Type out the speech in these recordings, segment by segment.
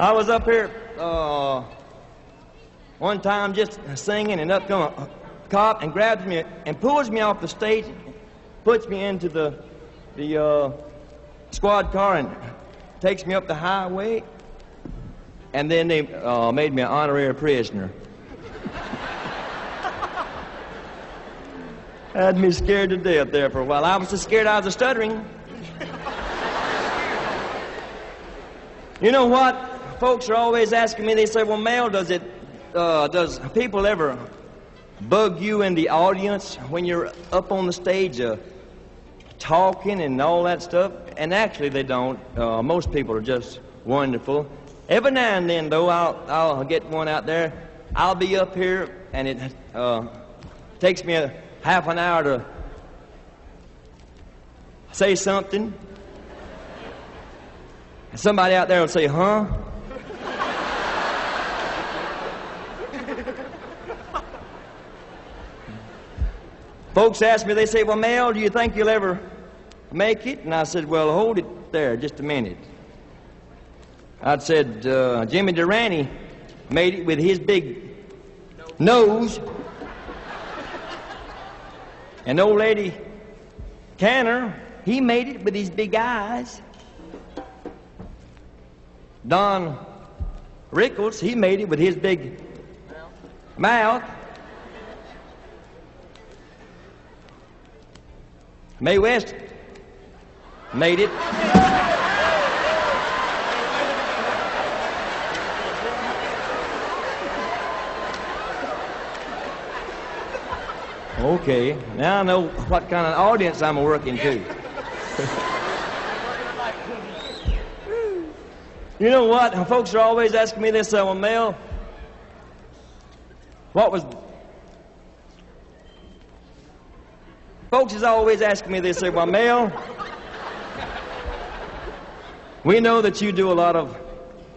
I was up here uh, one time just singing, and up comes a cop and grabs me and pulls me off the stage, puts me into the the uh, squad car, and takes me up the highway. And then they uh, made me an honorary prisoner. Had me scared to death there for a while. I was so scared I was stuttering. you know what? Folks are always asking me, they say, well, Mel, does it, uh, does people ever bug you in the audience when you're up on the stage uh, talking and all that stuff? And actually, they don't. Uh, most people are just wonderful. Every now and then, though, I'll, I'll get one out there. I'll be up here, and it uh, takes me a half an hour to say something. And somebody out there will say, huh? Folks ask me, they say, well, Mel, do you think you'll ever make it? And I said, well, hold it there just a minute. I said, uh, Jimmy Durante made it with his big nose. And old lady Tanner, he made it with his big eyes. Don Rickles, he made it with his big mouth. Mae West made it. Okay, now I know what kind of audience I'm working to. you know what? Folks are always asking me this, uh, well, Mel, what was. Folks is always asking me this, say, well, Mel, we know that you do a lot of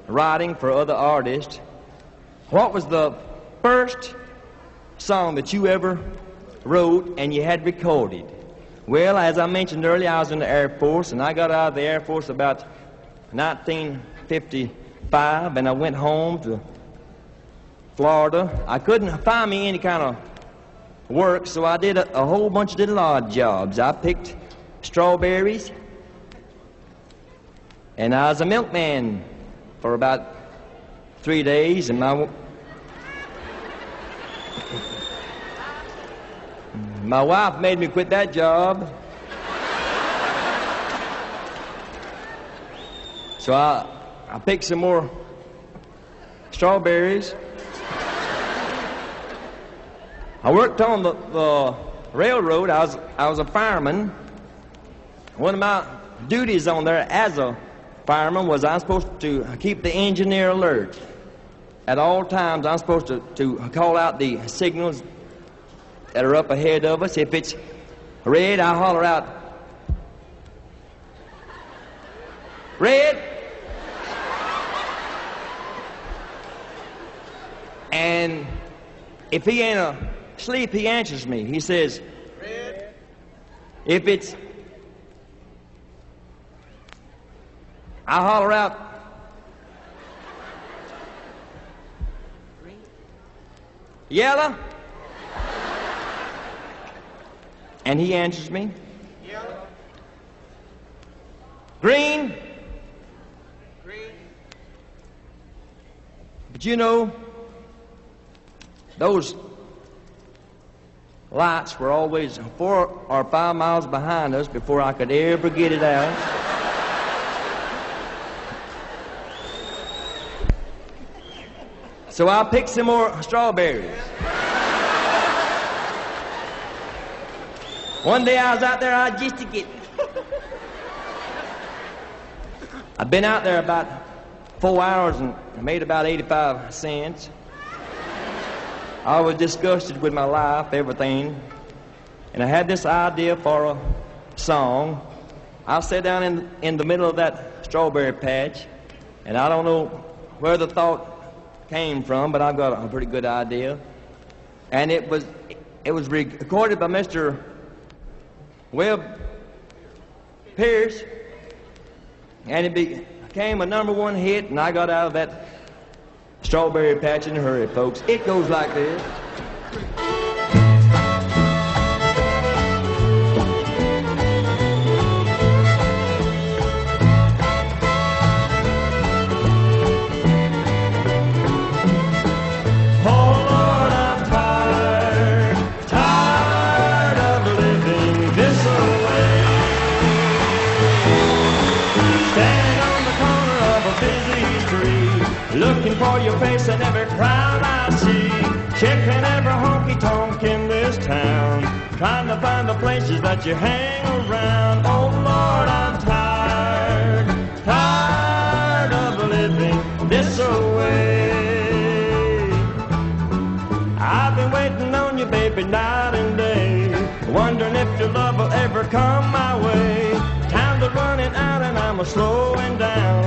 writing for other artists. What was the first song that you ever wrote and you had recorded? Well, as I mentioned earlier, I was in the Air Force, and I got out of the Air Force about 1955, and I went home to Florida. I couldn't find me any kind of work, so I did a, a whole bunch of little odd jobs. I picked strawberries, and I was a milkman for about three days, and my My wife made me quit that job. So I, I picked some more strawberries. I worked on the, the railroad. I was, I was a fireman. One of my duties on there as a fireman was I'm supposed to keep the engineer alert. At all times, I'm supposed to, to call out the signals that are up ahead of us. If it's red, I holler out, Red. And if he ain't asleep, he answers me. He says, Red. If it's, I holler out, Yellow. And he answers me, Yellow. Green. Green. But you know, those lights were always four or five miles behind us before I could ever get it out. So I picked some more strawberries. One day I was out there, I just to get. I've been out there about four hours and made about 85 cents. I was disgusted with my life, everything. And I had this idea for a song. I sat down in, in the middle of that strawberry patch, and I don't know where the thought came from, but I've got a pretty good idea. And it was, it was recorded by Mr. Webb Pierce, and it became a number one hit, and I got out of that strawberry patch in a hurry, folks. It goes like this. Looking for your face in every crowd I see. Checking every honky tonk in this town, trying to find the places that you hang around. Oh Lord, I'm tired, tired of living this way. I've been waiting on you, baby, night and day. Wondering if your love will ever come my way. Time's running out and I'm a slowing down.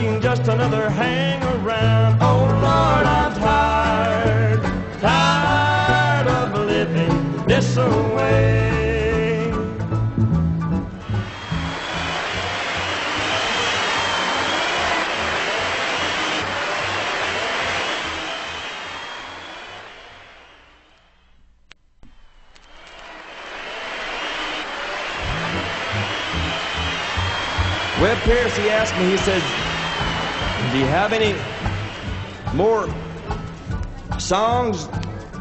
Being just another hang around. Oh Lord, I'm tired, tired of living this way. Webb Pierce, he asked me, he said, Do you have any more songs,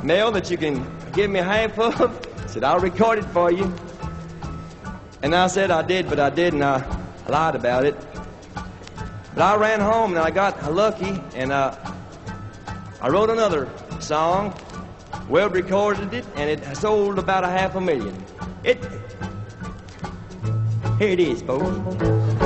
Mel, that you can give me half of? Said, I'll record it for you. And I said I did, but I didn't. I lied about it. But I ran home and I got lucky and uh, I wrote another song. well recorded it and it sold about a half a million. It. Here it is, folks.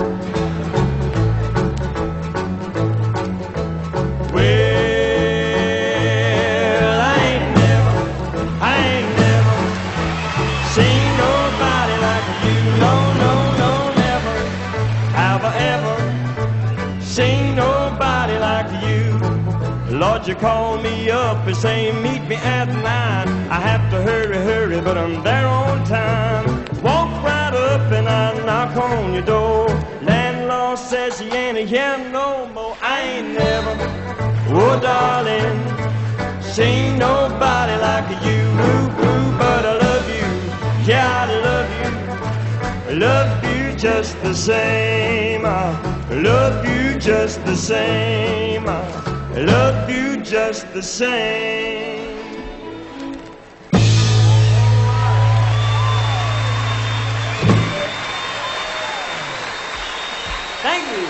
Lord, you call me up and say meet me at nine. I have to hurry, hurry, but I'm there on time. Walk right up and I knock on your door. Landlord says he ain't here no more. I ain't never. Oh, darling, seen nobody like you, ooh, ooh, but I love you, yeah, I love you, love you just the same, I love you just the same, I love you just the same. Thank you.